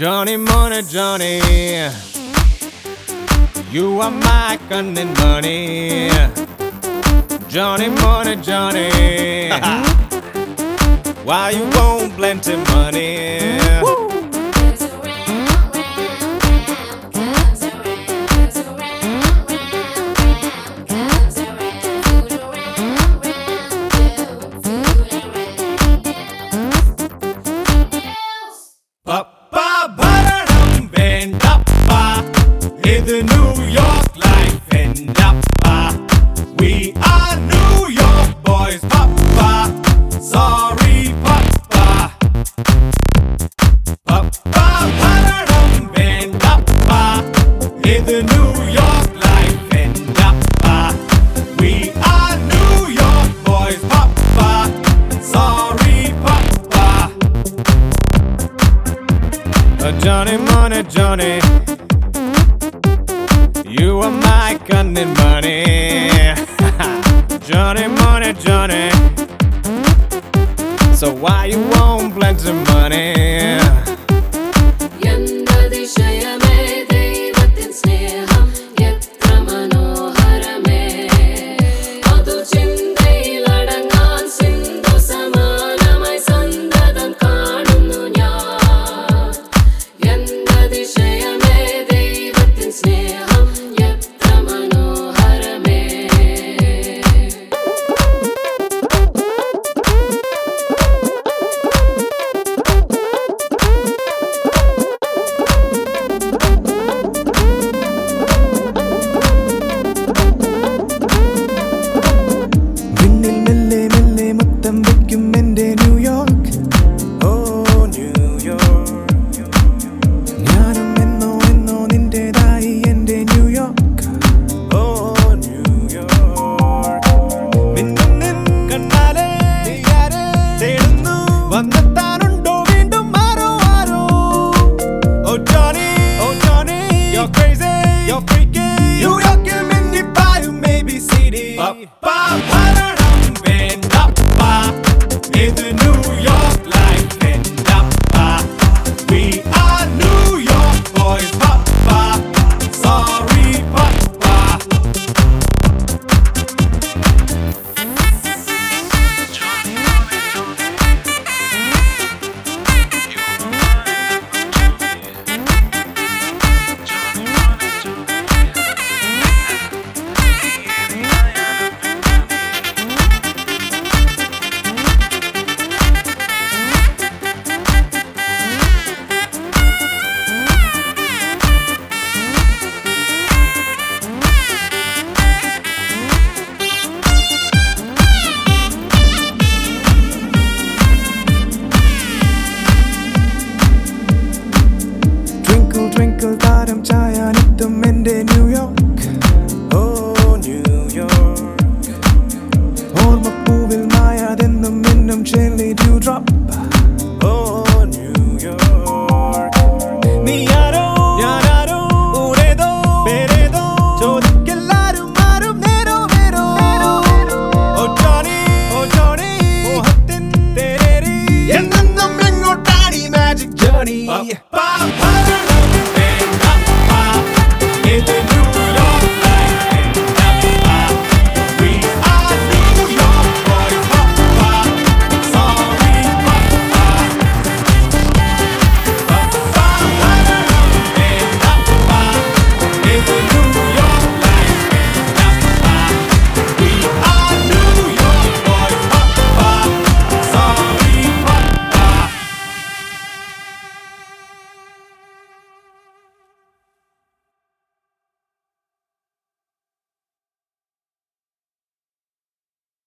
Johnny Money Johnny. You are my cunning money. Johnny Money Johnny. Why you want plenty money? Woo. Up. வேண்டப்பா இது new Johnny Money, Johnny. You are my cunning money. Johnny Money, Johnny. So why you won't money? എന്റെ New York ഓ New York ഞാനും എന്നോ എന്നോ നിന്റേതായി എന്റെ New York ഓ New York മിന്നും നിൻ കണ്ണാലെ നീയാരെ തേടുന്നു. വന്നെത്താനുണ്ടോ വീണ്ടും ആരോ ആരോ? Crazy, you're freaky. New York, you Mindy Pie, you may be city. പപ്പ It's the ട്വിങ്കിൾ താരം ചായാനെത്തും എന്റെ ന്യൂയോർക്ക് ഓ ന്യൂയോർക്ക് ഓർമ്മപ്പൂവിൽ മായാതെന്നും എന്നും ചെല്ലി ഡ്യൂ ഡ്രോപ്പ് ഓ ന്യൂയോർക്ക് നീ ആരോ ഞാനാരോ ഊരേതോ പേരേതോ ചോദിക്കെല്ലാരും ആരും നേരോ നേരോ. ഓ ടോണി ഓ ടോണി മോഹത്തിൻ തേരേരി എന്നെന്നും എങ്ങോട്ടാടി മാജിക് ജേണി